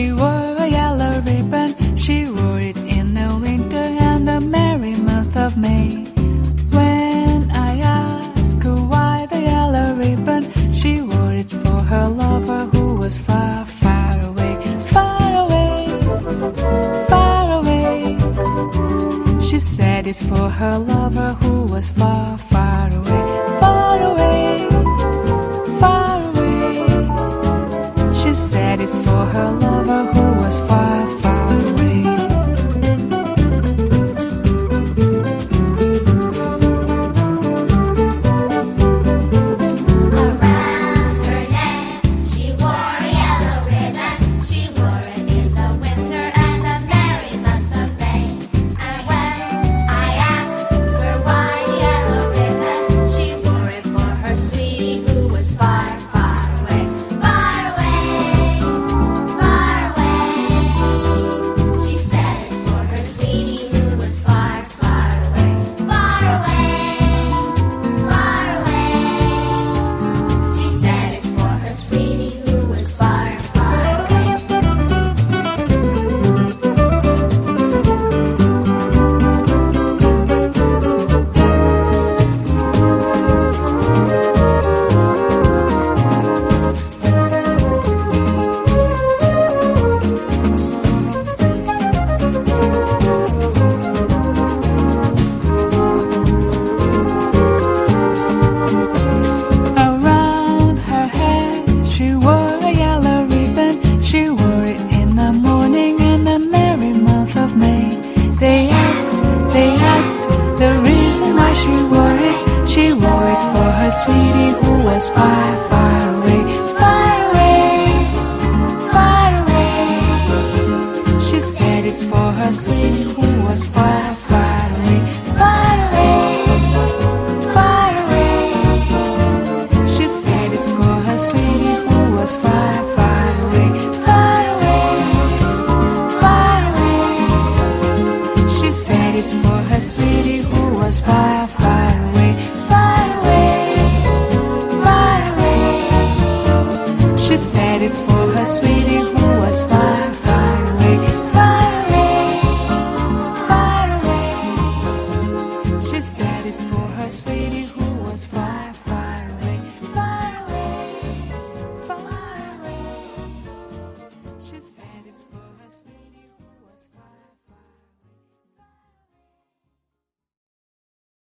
She wore a yellow ribbon, she wore it in the winter and the merry month of May. When I asked her why the yellow ribbon, she wore it for her lover who was far, far away, far away, far away. She said it's for her lover who was far, far away. Said it's for her lover who was far, far they asked the reason why she wore it. She wore it for her sweetie who was far, far away, far away, far away. She said it's for her sweetie who was far, far away, far away, far away. She said it's for her sweetie who was far, She said it's for her sweetie who was far, far away, far away, far away. She said it's for her sweetie who was far, far away, far away, far away. She said it's for her sweetie who